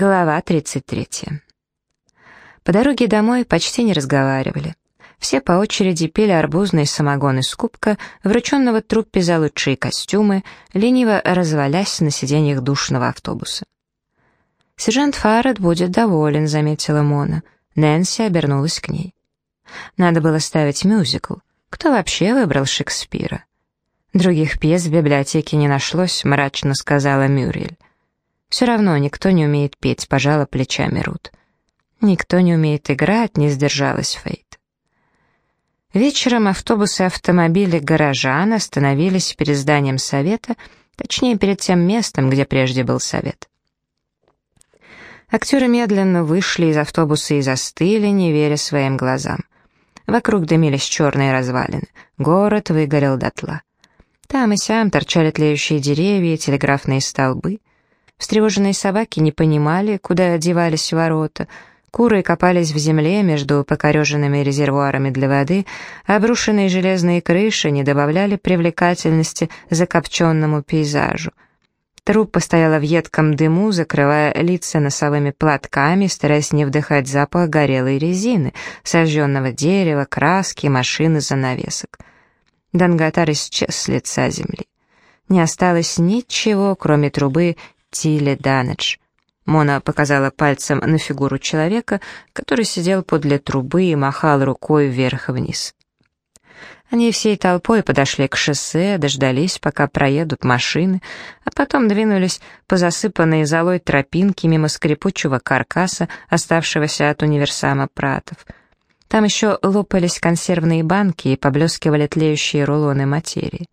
Глава 33. По дороге домой почти не разговаривали. Все по очереди пили арбузный самогон из кубка, врученного труппе за лучшие костюмы, лениво развалясь на сиденьях душного автобуса. «Сержант Фаррет будет доволен», — заметила Мона. Нэнси обернулась к ней. «Надо было ставить мюзикл. Кто вообще выбрал Шекспира?» «Других пьес в библиотеке не нашлось», — мрачно сказала Мюрриель. «Все равно никто не умеет петь», — пожала плечами Рут. «Никто не умеет играть», — не сдержалась Фейт. Вечером автобусы и автомобили горожан остановились перед зданием совета, точнее, перед тем местом, где прежде был совет. Актеры медленно вышли из автобуса и застыли, не веря своим глазам. Вокруг дымились черные развалины. Город выгорел дотла. Там и сям торчали тлеющие деревья и телеграфные столбы. Встревоженные собаки не понимали, куда одевались ворота. Куры копались в земле между покореженными резервуарами для воды, а обрушенные железные крыши не добавляли привлекательности закопченному пейзажу. Труппа стояла в едком дыму, закрывая лица носовыми платками, стараясь не вдыхать запах горелой резины, сожженного дерева, краски, машины, занавесок. Данготар исчез с лица земли. Не осталось ничего, кроме трубы Тиле Данедж. Мона показала пальцем на фигуру человека, который сидел подле трубы и махал рукой вверх и вниз. Они всей толпой подошли к шоссе, дождались, пока проедут машины, а потом двинулись по засыпанной золой тропинке мимо скрипучего каркаса, оставшегося от универсама Пратов. Там еще лопались консервные банки и поблескивали тлеющие рулоны материи.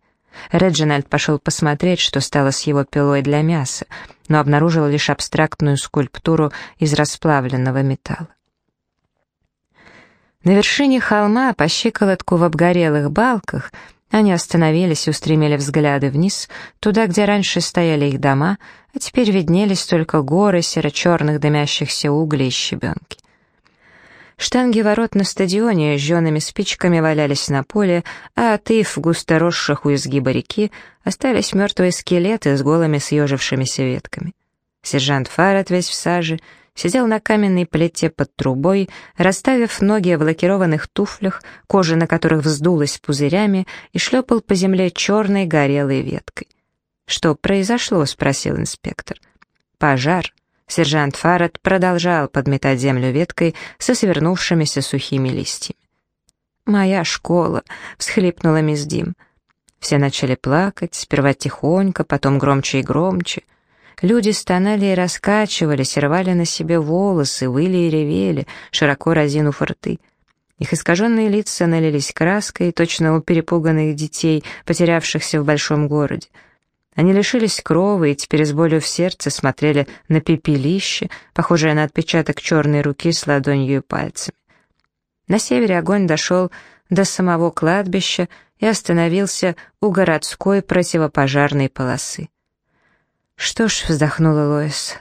Реджинальд пошел посмотреть, что стало с его пилой для мяса, но обнаружил лишь абстрактную скульптуру из расплавленного металла. На вершине холма, по щиколотку в обгорелых балках, они остановились и устремили взгляды вниз, туда, где раньше стояли их дома, а теперь виднелись только горы серо-черных дымящихся углей и щебенки. Штанги ворот на стадионе жжеными спичками валялись на поле, а от ив, густо росших у изгиба реки, остались мертвые скелеты с голыми съежившимися ветками. Сержант Фаррет весь в саже сидел на каменной плите под трубой, расставив ноги в лакированных туфлях, кожа на которых вздулась пузырями, и шлепал по земле черной горелой веткой. «Что произошло?» — спросил инспектор. «Пожар», Сержант Фаррет продолжал подметать землю веткой со свернувшимися сухими листьями. «Моя школа!» — всхлипнула мисс Дим. Все начали плакать, сперва тихонько, потом громче и громче. Люди стонали и раскачивались, рвали на себе волосы, выли и ревели, широко разинув рты. Их искаженные лица налились краской, точно у перепуганных детей, потерявшихся в большом городе. Они лишились крови и теперь с болью в сердце смотрели на пепелище, похожее на отпечаток черной руки с ладонью и пальцами. На севере огонь дошел до самого кладбища и остановился у городской противопожарной полосы. «Что ж», — вздохнула Лоис,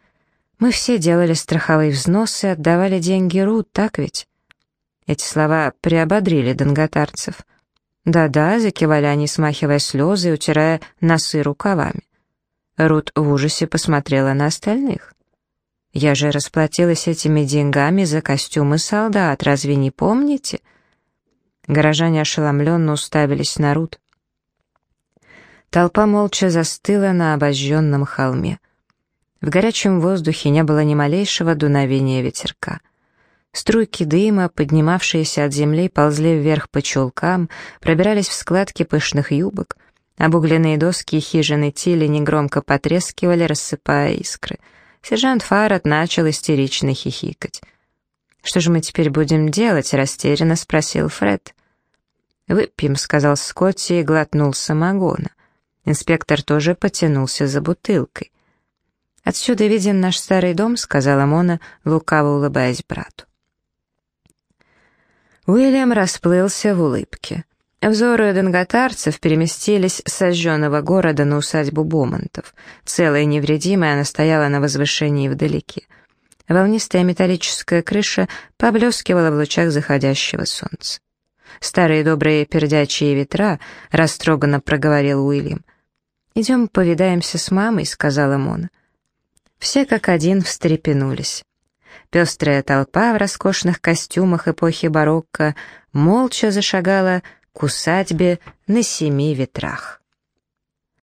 — «мы все делали страховые взносы, отдавали деньги Рут, так ведь?» Эти слова приободрили донготарцев — «Да-да», — закивали они, смахивая слезы и утирая носы рукавами. Рут в ужасе посмотрела на остальных. «Я же расплатилась этими деньгами за костюмы солдат, разве не помните?» Горожане ошеломленно уставились на Рут. Толпа молча застыла на обожженном холме. В горячем воздухе не было ни малейшего дуновения ветерка. Струйки дыма, поднимавшиеся от земли, ползли вверх по чулкам, пробирались в складки пышных юбок. Обугленные доски хижины Тили негромко потрескивали, рассыпая искры. Сержант Фаррет начал истерично хихикать. «Что же мы теперь будем делать?» — растерянно спросил Фред. «Выпьем», — сказал Скотти и глотнул самогона. Инспектор тоже потянулся за бутылкой. «Отсюда виден наш старый дом», — сказала Мона, лукаво улыбаясь брату. Уильям расплылся в улыбке. Взоры донготарцев переместились с сожженного города на усадьбу Бомонтов. Целая и невредимая она стояла на возвышении вдалеке. Волнистая металлическая крыша поблескивала в лучах заходящего солнца. «Старые добрые пердячие ветра», — растроганно проговорил Уильям. «Идем повидаемся с мамой», — сказала Мона. Все как один встрепенулись. Пестрая толпа в роскошных костюмах эпохи барокко молча зашагала к усадьбе на семи ветрах.